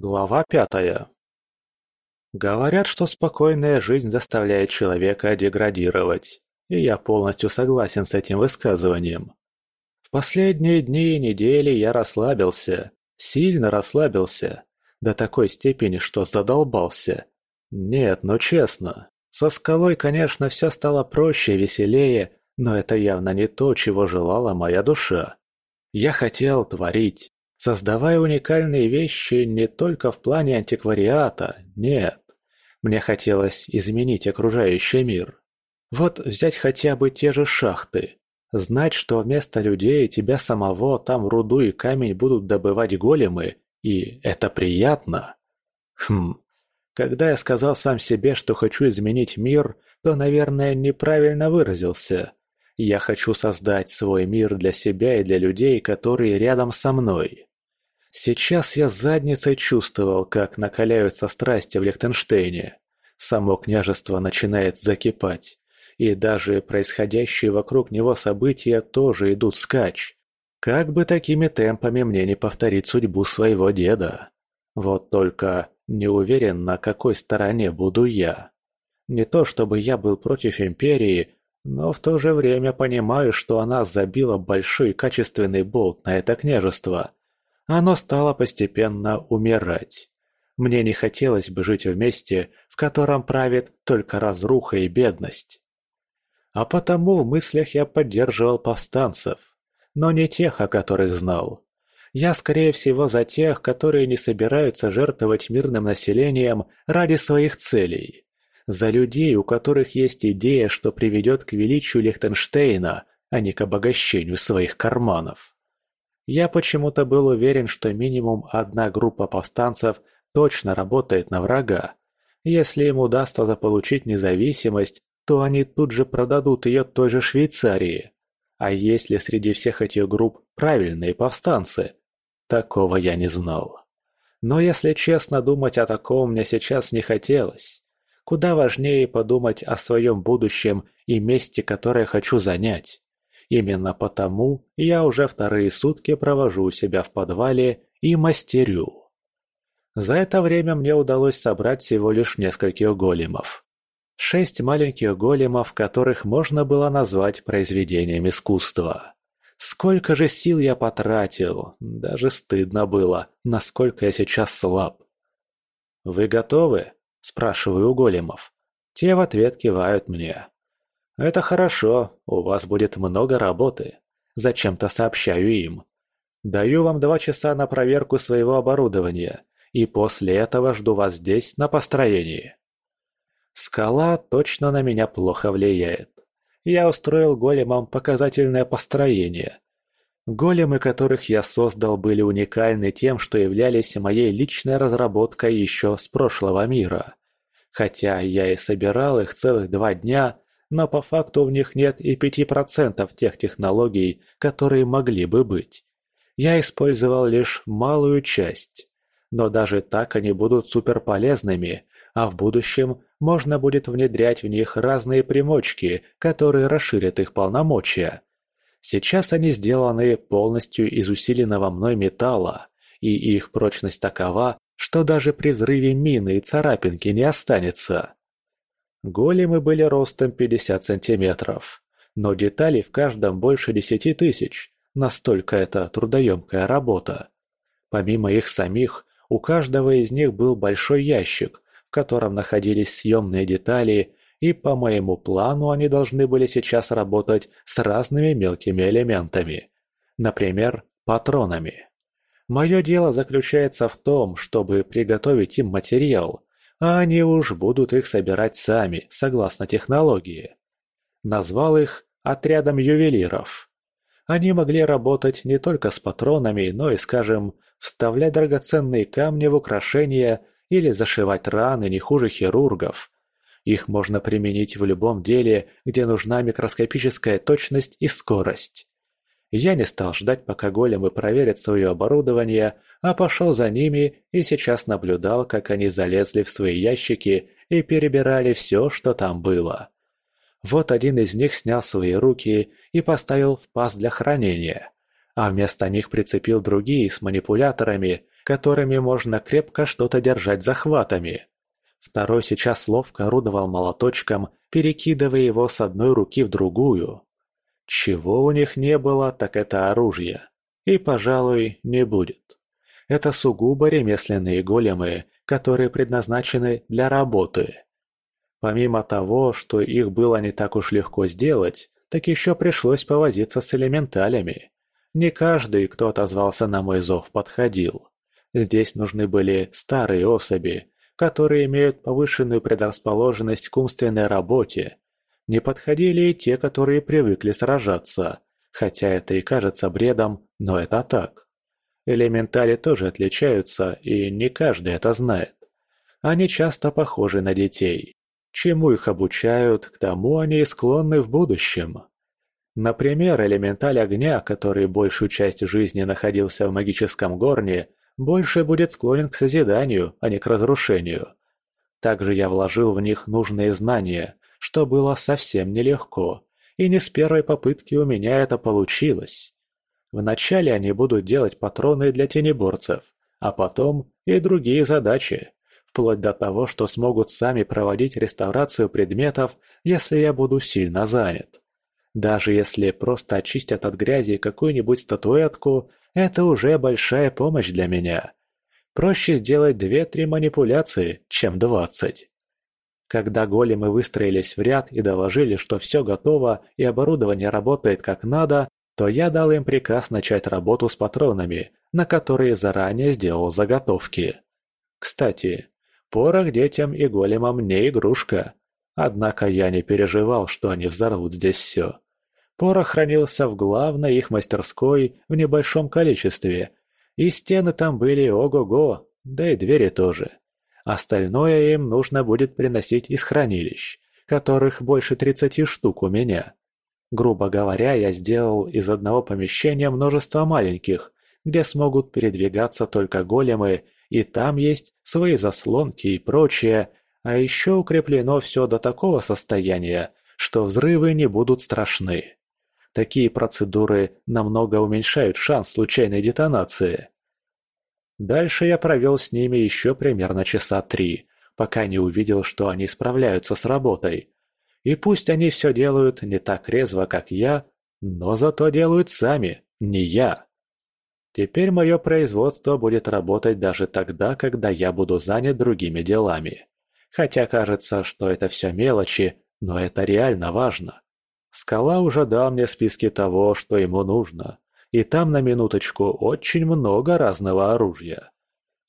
Глава пятая. Говорят, что спокойная жизнь заставляет человека деградировать, и я полностью согласен с этим высказыванием. В последние дни и недели я расслабился, сильно расслабился, до такой степени, что задолбался. Нет, ну честно, со скалой, конечно, все стало проще и веселее, но это явно не то, чего желала моя душа. Я хотел творить, создавая уникальные вещи не только в плане антиквариата, нет. Мне хотелось изменить окружающий мир. Вот взять хотя бы те же шахты. Знать, что вместо людей тебя самого там руду и камень будут добывать големы, и это приятно. Хм, когда я сказал сам себе, что хочу изменить мир, то, наверное, неправильно выразился. Я хочу создать свой мир для себя и для людей, которые рядом со мной. Сейчас я задницей чувствовал, как накаляются страсти в Лихтенштейне. Само княжество начинает закипать. И даже происходящие вокруг него события тоже идут скач. Как бы такими темпами мне не повторить судьбу своего деда. Вот только не уверен, на какой стороне буду я. Не то чтобы я был против Империи, но в то же время понимаю, что она забила большой качественный болт на это княжество. Оно стало постепенно умирать. Мне не хотелось бы жить в месте, в котором правит только разруха и бедность. А потому в мыслях я поддерживал повстанцев, но не тех, о которых знал. Я, скорее всего, за тех, которые не собираются жертвовать мирным населением ради своих целей. За людей, у которых есть идея, что приведет к величию Лихтенштейна, а не к обогащению своих карманов. Я почему-то был уверен, что минимум одна группа повстанцев точно работает на врага. Если им удастся заполучить независимость, то они тут же продадут ее той же Швейцарии. А есть ли среди всех этих групп правильные повстанцы? Такого я не знал. Но если честно, думать о таком мне сейчас не хотелось. Куда важнее подумать о своем будущем и месте, которое хочу занять. Именно потому я уже вторые сутки провожу у себя в подвале и мастерю. За это время мне удалось собрать всего лишь нескольких големов. Шесть маленьких големов, которых можно было назвать произведением искусства. Сколько же сил я потратил, даже стыдно было, насколько я сейчас слаб. «Вы готовы?» – спрашиваю у големов. Те в ответ кивают мне. «Это хорошо, у вас будет много работы», – зачем-то сообщаю им. «Даю вам два часа на проверку своего оборудования, и после этого жду вас здесь на построении». Скала точно на меня плохо влияет. Я устроил големам показательное построение. Големы, которых я создал, были уникальны тем, что являлись моей личной разработкой еще с прошлого мира. Хотя я и собирал их целых два дня, но по факту в них нет и пяти процентов тех технологий, которые могли бы быть. Я использовал лишь малую часть. Но даже так они будут суперполезными, а в будущем можно будет внедрять в них разные примочки, которые расширят их полномочия. Сейчас они сделаны полностью из усиленного мной металла, и их прочность такова, что даже при взрыве мины и царапинки не останется. Големы были ростом 50 сантиметров, но деталей в каждом больше 10 тысяч, настолько это трудоемкая работа. Помимо их самих, у каждого из них был большой ящик, в котором находились съемные детали, и по моему плану они должны были сейчас работать с разными мелкими элементами. Например, патронами. Мое дело заключается в том, чтобы приготовить им материал, а они уж будут их собирать сами, согласно технологии. Назвал их отрядом ювелиров. Они могли работать не только с патронами, но и, скажем, вставлять драгоценные камни в украшения или зашивать раны не хуже хирургов. Их можно применить в любом деле, где нужна микроскопическая точность и скорость. Я не стал ждать, пока големы проверят свое оборудование, а пошел за ними и сейчас наблюдал, как они залезли в свои ящики и перебирали все, что там было. Вот один из них снял свои руки и поставил в паз для хранения, а вместо них прицепил другие с манипуляторами, которыми можно крепко что-то держать захватами. Второй сейчас ловко орудовал молоточком, перекидывая его с одной руки в другую. Чего у них не было, так это оружие. И, пожалуй, не будет. Это сугубо ремесленные големы, которые предназначены для работы. Помимо того, что их было не так уж легко сделать, так еще пришлось повозиться с элементалями. Не каждый, кто отозвался на мой зов, подходил. Здесь нужны были старые особи, которые имеют повышенную предрасположенность к умственной работе. Не подходили и те, которые привыкли сражаться, хотя это и кажется бредом, но это так. Элементали тоже отличаются, и не каждый это знает. Они часто похожи на детей. Чему их обучают, к тому они и склонны в будущем. Например, элементаль огня, который большую часть жизни находился в магическом горне, больше будет склонен к созиданию, а не к разрушению. Также я вложил в них нужные знания, что было совсем нелегко, и не с первой попытки у меня это получилось. Вначале они будут делать патроны для тенеборцев, а потом и другие задачи вплоть до того, что смогут сами проводить реставрацию предметов, если я буду сильно занят. Даже если просто очистят от грязи какую-нибудь статуэтку, это уже большая помощь для меня. Проще сделать две-три манипуляции, чем двадцать. Когда големы выстроились в ряд и доложили, что все готово и оборудование работает как надо, то я дал им приказ начать работу с патронами, на которые заранее сделал заготовки. Кстати, Порох детям и големам не игрушка. Однако я не переживал, что они взорвут здесь все. Порох хранился в главной их мастерской в небольшом количестве, и стены там были ого-го, да и двери тоже. Остальное им нужно будет приносить из хранилищ, которых больше тридцати штук у меня. Грубо говоря, я сделал из одного помещения множество маленьких, где смогут передвигаться только големы и там есть свои заслонки и прочее, а еще укреплено все до такого состояния, что взрывы не будут страшны. Такие процедуры намного уменьшают шанс случайной детонации. Дальше я провел с ними еще примерно часа три, пока не увидел, что они справляются с работой. И пусть они все делают не так резво, как я, но зато делают сами, не я. Теперь мое производство будет работать даже тогда, когда я буду занят другими делами. Хотя кажется, что это все мелочи, но это реально важно. Скала уже дал мне списки того, что ему нужно. И там, на минуточку, очень много разного оружия.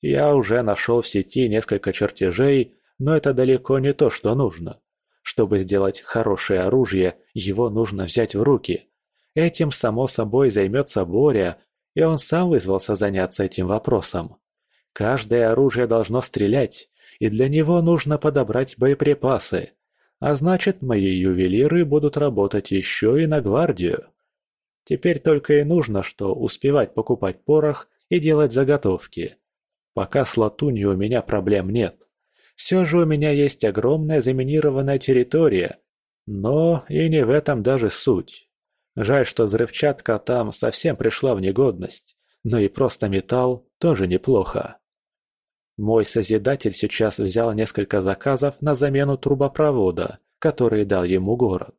Я уже нашел в сети несколько чертежей, но это далеко не то, что нужно. Чтобы сделать хорошее оружие, его нужно взять в руки. Этим, само собой, займется Боря, и он сам вызвался заняться этим вопросом. Каждое оружие должно стрелять, и для него нужно подобрать боеприпасы. А значит, мои ювелиры будут работать еще и на гвардию. Теперь только и нужно, что успевать покупать порох и делать заготовки. Пока с латунью у меня проблем нет. Все же у меня есть огромная заминированная территория. Но и не в этом даже суть. Жаль, что взрывчатка там совсем пришла в негодность, но и просто металл тоже неплохо. Мой Созидатель сейчас взял несколько заказов на замену трубопровода, который дал ему город.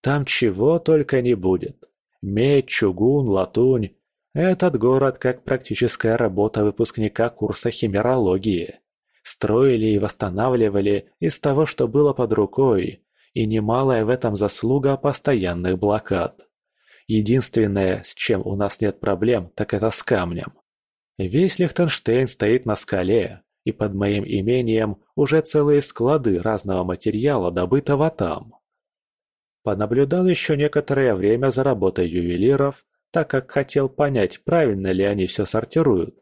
Там чего только не будет. Медь, чугун, латунь. Этот город как практическая работа выпускника курса химерологии. Строили и восстанавливали из того, что было под рукой, и немалая в этом заслуга постоянных блокад. Единственное, с чем у нас нет проблем, так это с камнем. Весь Лихтенштейн стоит на скале, и под моим имением уже целые склады разного материала, добытого там. Понаблюдал еще некоторое время за работой ювелиров, так как хотел понять, правильно ли они все сортируют.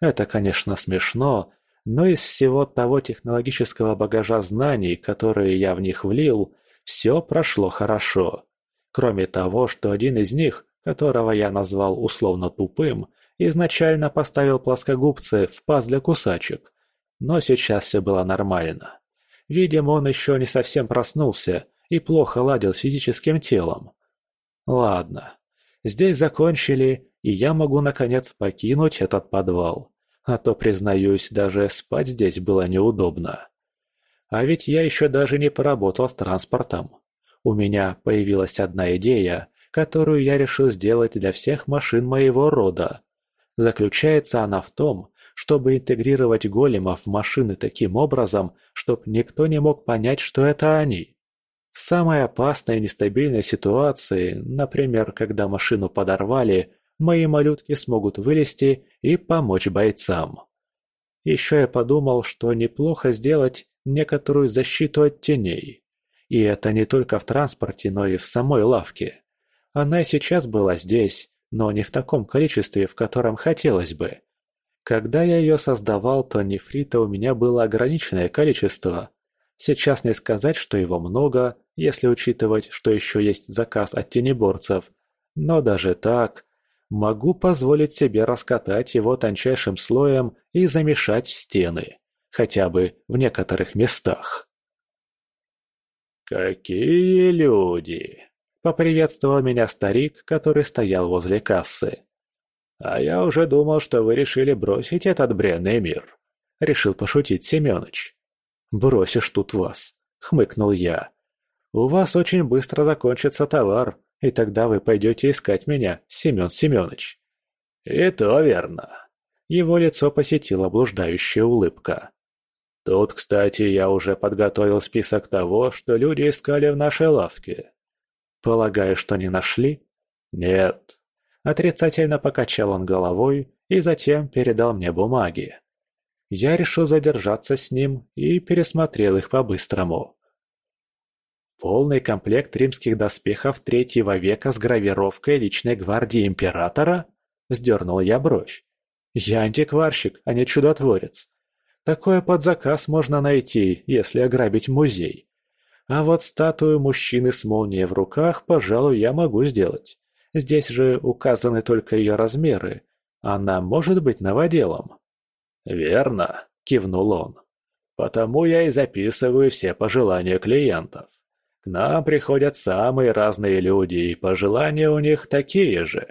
Это, конечно, смешно, но из всего того технологического багажа знаний, которые я в них влил, все прошло хорошо. Кроме того, что один из них, которого я назвал условно тупым, изначально поставил плоскогубцы в паз для кусачек. Но сейчас все было нормально. Видимо, он еще не совсем проснулся и плохо ладил с физическим телом. Ладно, здесь закончили, и я могу наконец покинуть этот подвал. а то, признаюсь, даже спать здесь было неудобно. А ведь я еще даже не поработал с транспортом. У меня появилась одна идея, которую я решил сделать для всех машин моего рода. Заключается она в том, чтобы интегрировать големов в машины таким образом, чтобы никто не мог понять, что это они. В самой опасной и нестабильной ситуации, например, когда машину подорвали, мои малютки смогут вылезти и помочь бойцам. Еще я подумал, что неплохо сделать некоторую защиту от теней. И это не только в транспорте, но и в самой лавке. Она сейчас была здесь, но не в таком количестве, в котором хотелось бы. Когда я ее создавал, то нефрита у меня было ограниченное количество. Сейчас не сказать, что его много, если учитывать, что еще есть заказ от тенеборцев. Но даже так, могу позволить себе раскатать его тончайшим слоем и замешать в стены, хотя бы в некоторых местах. «Какие люди!» – поприветствовал меня старик, который стоял возле кассы. «А я уже думал, что вы решили бросить этот бренный мир», — решил пошутить Семёныч. «Бросишь тут вас», — хмыкнул я. «У вас очень быстро закончится товар, и тогда вы пойдете искать меня, Семён Семёныч». «И то верно». Его лицо посетила блуждающая улыбка. «Тут, кстати, я уже подготовил список того, что люди искали в нашей лавке». «Полагаю, что не нашли?» «Нет», Отрицательно покачал он головой и затем передал мне бумаги. Я решил задержаться с ним и пересмотрел их по-быстрому. Полный комплект римских доспехов третьего века с гравировкой личной гвардии императора? Сдернул я бровь. Я антикварщик, а не чудотворец. Такое под заказ можно найти, если ограбить музей. А вот статую мужчины с молнией в руках, пожалуй, я могу сделать. Здесь же указаны только ее размеры. Она может быть новоделом?» «Верно», – кивнул он. «Потому я и записываю все пожелания клиентов. К нам приходят самые разные люди, и пожелания у них такие же».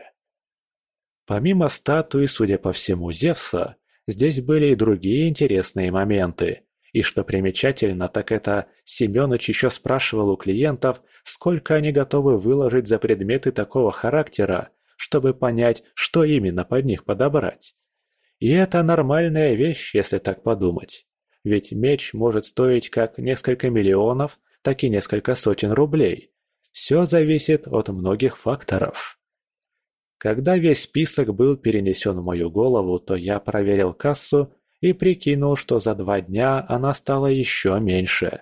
Помимо статуи, судя по всему, Зевса, здесь были и другие интересные моменты. И что примечательно, так это Семёныч еще спрашивал у клиентов, сколько они готовы выложить за предметы такого характера, чтобы понять, что именно под них подобрать. И это нормальная вещь, если так подумать. Ведь меч может стоить как несколько миллионов, так и несколько сотен рублей. Все зависит от многих факторов. Когда весь список был перенесен в мою голову, то я проверил кассу и прикинул, что за два дня она стала еще меньше.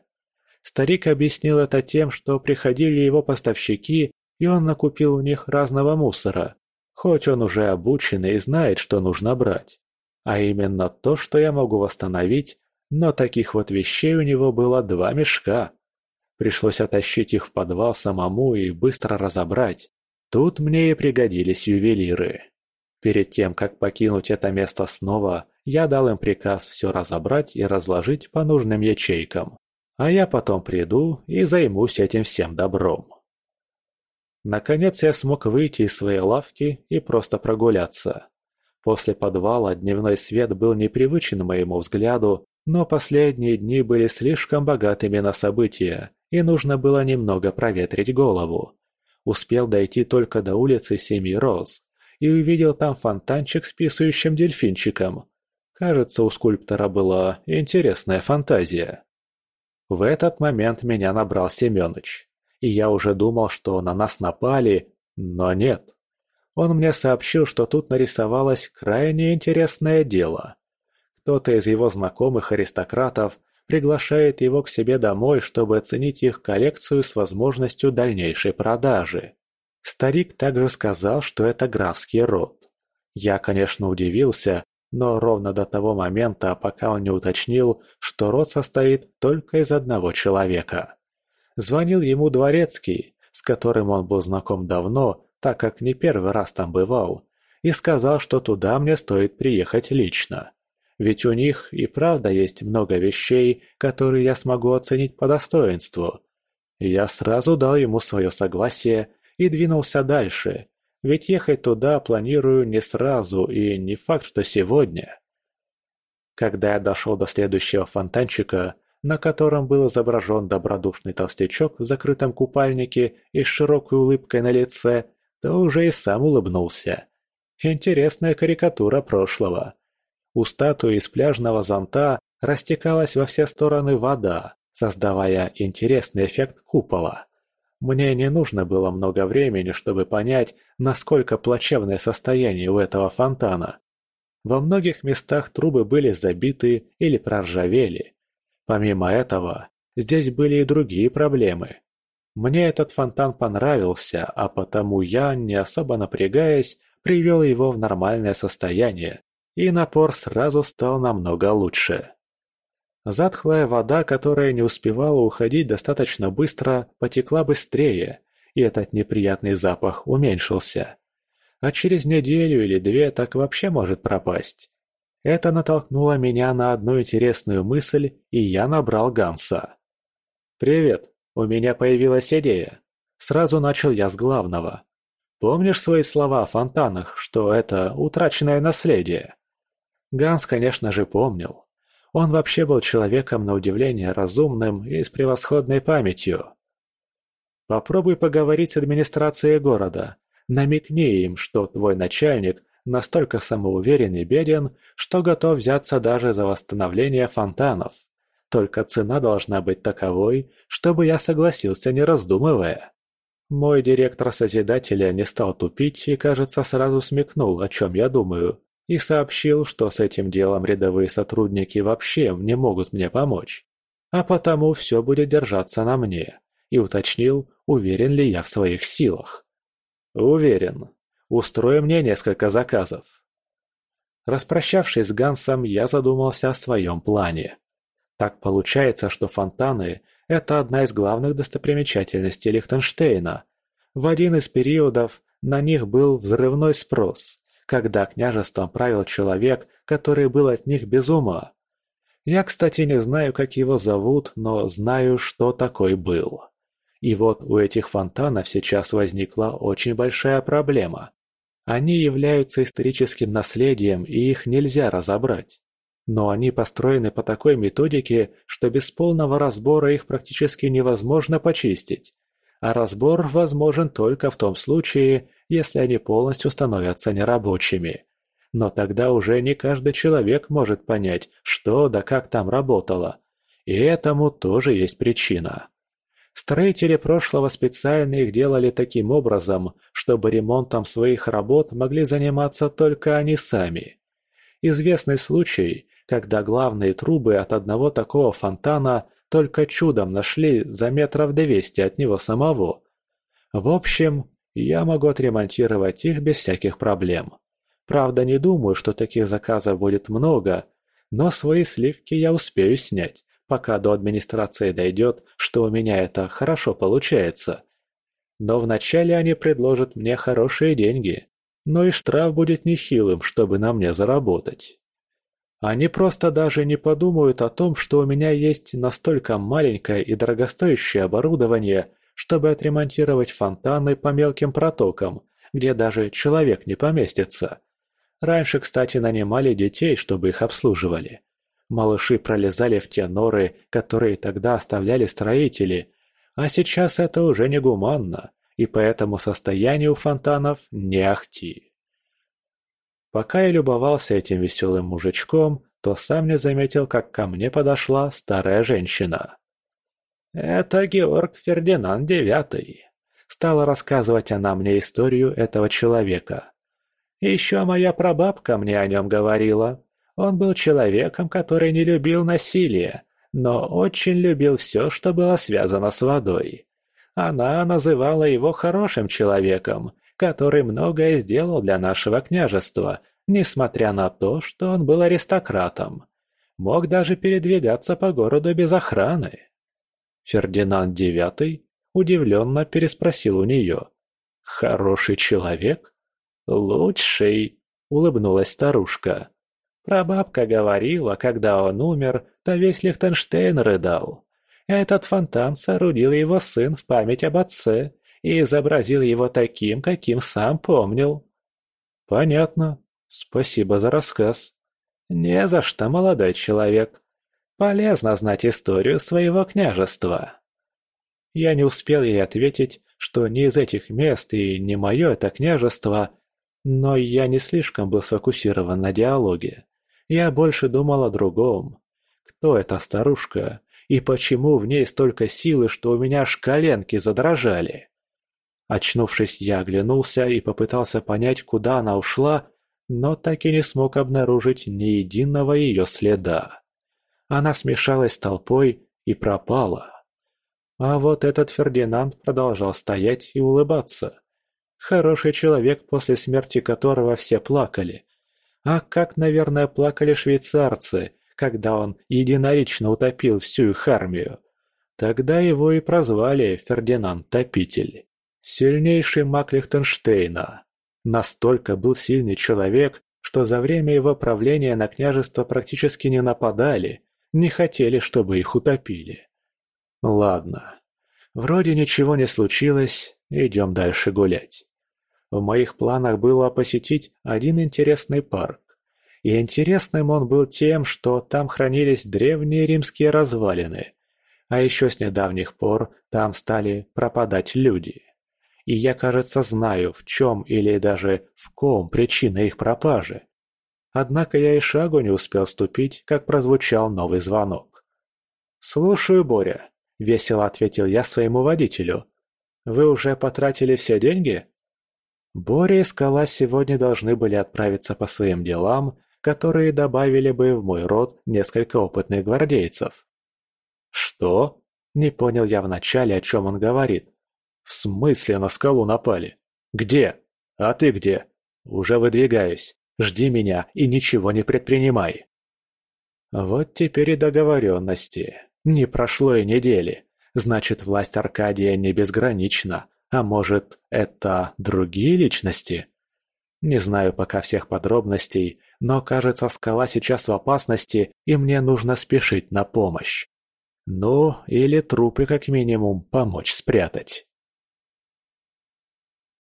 Старик объяснил это тем, что приходили его поставщики, и он накупил у них разного мусора, хоть он уже обученный и знает, что нужно брать. А именно то, что я могу восстановить, но таких вот вещей у него было два мешка. Пришлось оттащить их в подвал самому и быстро разобрать. Тут мне и пригодились ювелиры. Перед тем, как покинуть это место снова, я дал им приказ все разобрать и разложить по нужным ячейкам. А я потом приду и займусь этим всем добром. Наконец я смог выйти из своей лавки и просто прогуляться. После подвала дневной свет был непривычен моему взгляду, но последние дни были слишком богатыми на события, и нужно было немного проветрить голову. Успел дойти только до улицы Семи Роз и увидел там фонтанчик с писающим дельфинчиком. Кажется, у скульптора была интересная фантазия. В этот момент меня набрал Семёныч, и я уже думал, что на нас напали, но нет. Он мне сообщил, что тут нарисовалось крайне интересное дело. Кто-то из его знакомых аристократов приглашает его к себе домой, чтобы оценить их коллекцию с возможностью дальнейшей продажи. Старик также сказал, что это графский род. Я, конечно, удивился, но ровно до того момента, пока он не уточнил, что род состоит только из одного человека. Звонил ему дворецкий, с которым он был знаком давно, так как не первый раз там бывал, и сказал, что туда мне стоит приехать лично. Ведь у них и правда есть много вещей, которые я смогу оценить по достоинству. Я сразу дал ему свое согласие и двинулся дальше, ведь ехать туда планирую не сразу и не факт, что сегодня. Когда я дошел до следующего фонтанчика, на котором был изображен добродушный толстячок в закрытом купальнике и с широкой улыбкой на лице, то уже и сам улыбнулся. Интересная карикатура прошлого. У статуи из пляжного зонта растекалась во все стороны вода, создавая интересный эффект купола. Мне не нужно было много времени, чтобы понять, насколько плачевное состояние у этого фонтана. Во многих местах трубы были забиты или проржавели. Помимо этого, здесь были и другие проблемы. Мне этот фонтан понравился, а потому я, не особо напрягаясь, привел его в нормальное состояние, и напор сразу стал намного лучше. Затхлая вода, которая не успевала уходить достаточно быстро, потекла быстрее, и этот неприятный запах уменьшился. А через неделю или две так вообще может пропасть. Это натолкнуло меня на одну интересную мысль, и я набрал Ганса. «Привет, у меня появилась идея». Сразу начал я с главного. «Помнишь свои слова о фонтанах, что это утраченное наследие?» Ганс, конечно же, помнил. Он вообще был человеком на удивление разумным и с превосходной памятью. Попробуй поговорить с администрацией города. Намекни им, что твой начальник настолько самоуверен и беден, что готов взяться даже за восстановление фонтанов. Только цена должна быть таковой, чтобы я согласился, не раздумывая. Мой директор Созидателя не стал тупить и, кажется, сразу смекнул, о чем я думаю, и сообщил, что с этим делом рядовые сотрудники вообще не могут мне помочь, а потому все будет держаться на мне, и уточнил, уверен ли я в своих силах. Уверен. Устрой мне несколько заказов. Распрощавшись с Гансом, я задумался о своем плане. Так получается, что фонтаны – это одна из главных достопримечательностей Лихтенштейна. В один из периодов на них был взрывной спрос, когда княжеством правил человек, который был от них без ума. Я, кстати, не знаю, как его зовут, но знаю, что такой был. И вот у этих фонтанов сейчас возникла очень большая проблема. Они являются историческим наследием, и их нельзя разобрать. Но они построены по такой методике, что без полного разбора их практически невозможно почистить а разбор возможен только в том случае, если они полностью становятся нерабочими. Но тогда уже не каждый человек может понять, что да как там работало. И этому тоже есть причина. Строители прошлого специально их делали таким образом, чтобы ремонтом своих работ могли заниматься только они сами. Известный случай, когда главные трубы от одного такого фонтана только чудом нашли за метров двести от него самого. В общем, я могу отремонтировать их без всяких проблем. Правда, не думаю, что таких заказов будет много, но свои сливки я успею снять, пока до администрации дойдет, что у меня это хорошо получается. Но вначале они предложат мне хорошие деньги, но и штраф будет нехилым, чтобы на мне заработать. Они просто даже не подумают о том, что у меня есть настолько маленькое и дорогостоящее оборудование, чтобы отремонтировать фонтаны по мелким протокам, где даже человек не поместится. Раньше, кстати, нанимали детей, чтобы их обслуживали. Малыши пролезали в те норы, которые тогда оставляли строители, а сейчас это уже не гуманно, и поэтому состояние у фонтанов не ахти. Пока я любовался этим веселым мужичком, то сам не заметил, как ко мне подошла старая женщина. «Это Георг Фердинанд Девятый», — стала рассказывать она мне историю этого человека. «Еще моя прабабка мне о нем говорила. Он был человеком, который не любил насилие, но очень любил все, что было связано с водой. Она называла его хорошим человеком, который многое сделал для нашего княжества, несмотря на то, что он был аристократом. Мог даже передвигаться по городу без охраны. Фердинанд IX удивленно переспросил у нее. «Хороший человек?» «Лучший», — улыбнулась старушка. Прабабка говорила, когда он умер, то весь Лихтенштейн рыдал. Этот фонтан соорудил его сын в память об отце, и изобразил его таким, каким сам помнил. Понятно. Спасибо за рассказ. «Не за что, молодой человек. Полезно знать историю своего княжества». Я не успел ей ответить, что не из этих мест и не мое это княжество, но я не слишком был сфокусирован на диалоге. Я больше думал о другом. Кто эта старушка и почему в ней столько силы, что у меня аж коленки задрожали? Очнувшись, я оглянулся и попытался понять, куда она ушла, но так и не смог обнаружить ни единого ее следа. Она смешалась с толпой и пропала. А вот этот Фердинанд продолжал стоять и улыбаться. Хороший человек, после смерти которого все плакали. А как, наверное, плакали швейцарцы, когда он единолично утопил всю их армию. Тогда его и прозвали Фердинанд Топитель. Сильнейший маг Лихтенштейна. Настолько был сильный человек, что за время его правления на княжество практически не нападали, не хотели, чтобы их утопили. Ладно, вроде ничего не случилось, идем дальше гулять. В моих планах было посетить один интересный парк. И интересным он был тем, что там хранились древние римские развалины, а еще с недавних пор там стали пропадать люди и я, кажется, знаю, в чем или даже в ком причина их пропажи. Однако я и шагу не успел ступить, как прозвучал новый звонок. «Слушаю, Боря», — весело ответил я своему водителю. «Вы уже потратили все деньги?» Боря и Скала сегодня должны были отправиться по своим делам, которые добавили бы в мой род несколько опытных гвардейцев. «Что?» — не понял я вначале, о чем он говорит. «В смысле на скалу напали? Где? А ты где? Уже выдвигаюсь. Жди меня и ничего не предпринимай». Вот теперь и договоренности. Не прошло и недели. Значит, власть Аркадия не безгранична. А может, это другие личности? Не знаю пока всех подробностей, но кажется, скала сейчас в опасности, и мне нужно спешить на помощь. Ну, или трупы как минимум помочь спрятать.